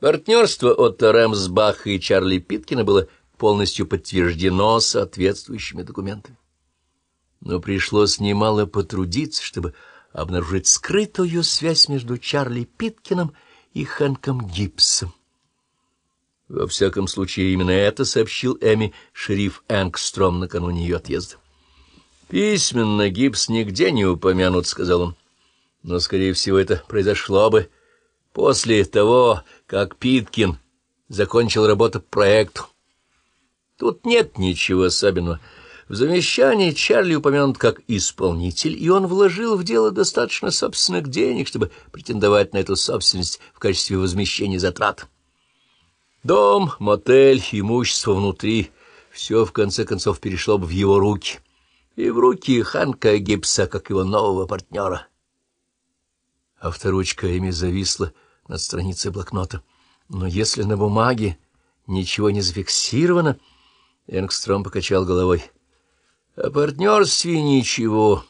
Партнерство от Рэмсбаха и Чарли Питкина было полностью подтверждено соответствующими документами. Но пришлось немало потрудиться, чтобы обнаружить скрытую связь между Чарли Питкиным и Хэнком Гибсом. Во всяком случае, именно это сообщил Эми шериф Энгстром накануне ее отъезда. «Письменно Гибс нигде не упомянут», — сказал он. «Но, скорее всего, это произошло бы после того, как Питкин закончил работу по проекту. Тут нет ничего особенного. В замещании Чарли упомянут как исполнитель, и он вложил в дело достаточно собственных денег, чтобы претендовать на эту собственность в качестве возмещения затрат. Дом, мотель, имущество внутри — все, в конце концов, перешло бы в его руки. И в руки Ханка Гибса, как его нового партнера. Авторучка ими зависла над страницей блокнота. Но если на бумаге ничего не зафиксировано... Энгстром покачал головой. — О партнерстве ничего.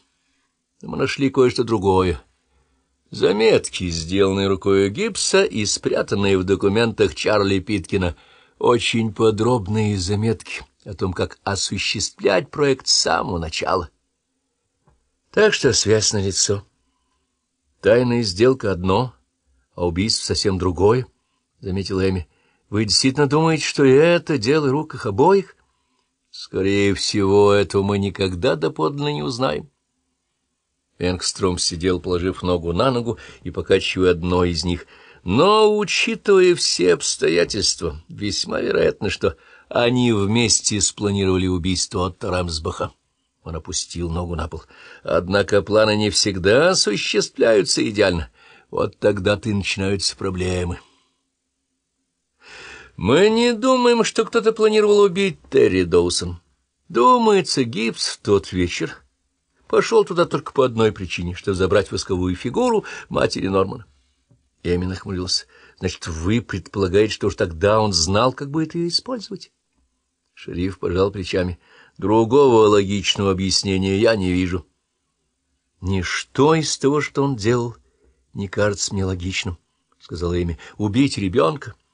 Мы нашли кое-что другое. Заметки, сделанные рукой гипса и спрятанные в документах Чарли Питкина. Очень подробные заметки о том, как осуществлять проект с самого начала. Так что связь налицо. Тайная сделка одно, а убийство совсем другое, — заметил Эми. — Вы действительно думаете, что это дело рук их обоих? Скорее всего, этого мы никогда доподлинно не узнаем. Энгстром сидел, положив ногу на ногу и покачивая одно из них. Но, учитывая все обстоятельства, весьма вероятно, что они вместе спланировали убийство от Рамсбаха. Он опустил ногу на пол. Однако планы не всегда осуществляются идеально. Вот тогда-то и начинаются проблемы. Мы не думаем, что кто-то планировал убить Терри Доусон. Думается, Гибс в тот вечер пошел туда только по одной причине, чтобы забрать восковую фигуру матери Нормана. Эми нахмурился. Значит, вы предполагаете, что уж тогда он знал, как будет ее использовать? Шериф пожал плечами. Другого логичного объяснения я не вижу. Ничто из того, что он делал, не кажется мне логичным, — сказала Эми. Убить ребенка —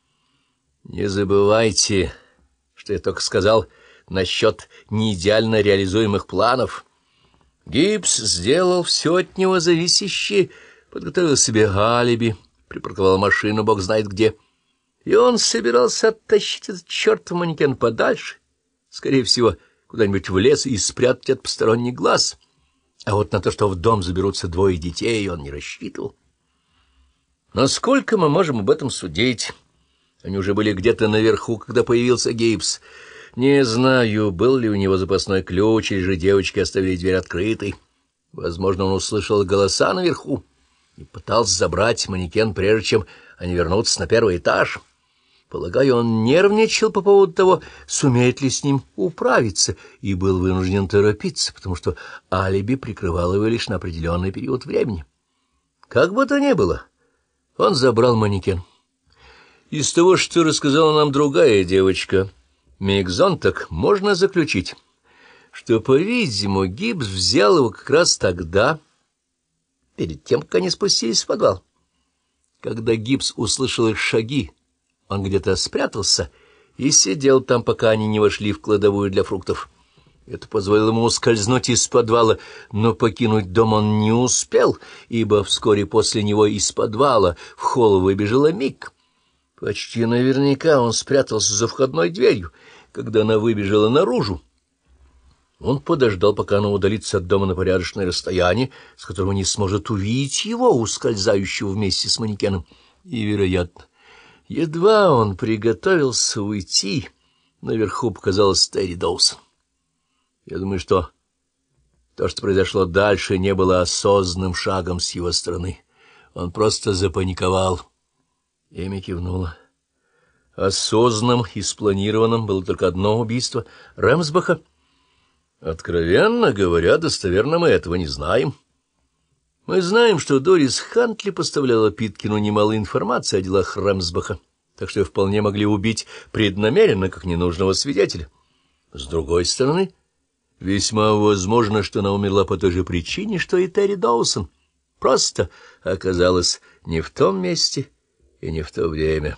не забывайте, что я только сказал насчет неидеально реализуемых планов. Гипс сделал все от него зависящее, подготовил себе алиби, припарковал машину бог знает где. И он собирался оттащить этот чертов манекен подальше, скорее всего, куда-нибудь в лес и спрятать от посторонних глаз. А вот на то, что в дом заберутся двое детей, он не рассчитывал. Насколько мы можем об этом судить? Они уже были где-то наверху, когда появился Гейбс. Не знаю, был ли у него запасной ключ, или же девочки оставили дверь открытой. Возможно, он услышал голоса наверху и пытался забрать манекен, прежде чем они вернутся на первый этаж. Полагаю, он нервничал по поводу того, сумеет ли с ним управиться, и был вынужден торопиться, потому что алиби прикрывало его лишь на определенный период времени. Как бы то ни было, он забрал манекен. Из того, что рассказала нам другая девочка, Мигзон, так можно заключить, что, по-видимому, Гибс взял его как раз тогда, перед тем, как они спустились в подвал. Когда Гибс услышал их шаги, он где-то спрятался и сидел там, пока они не вошли в кладовую для фруктов. Это позволило ему ускользнуть из подвала, но покинуть дом он не успел, ибо вскоре после него из подвала в холл выбежала Мик. Почти наверняка он спрятался за входной дверью, когда она выбежала наружу. Он подождал, пока она удалится от дома на порядочное расстояние, с которого не сможет увидеть его, ускользающего вместе с манекеном. И, вероятно, едва он приготовился уйти, наверху показалась Терри Доусон. Я думаю, что то, что произошло дальше, не было осознанным шагом с его стороны. Он просто запаниковал. Эми кивнула. Осознанным и спланированным было только одно убийство — Рэмсбаха. Откровенно говоря, достоверно мы этого не знаем. Мы знаем, что Дорис Хантли поставляла Питкину немало информации о делах Рэмсбаха, так что вполне могли убить преднамеренно, как ненужного свидетеля. С другой стороны, весьма возможно, что она умерла по той же причине, что и Терри Доусон. Просто оказалась не в том месте и не в то время.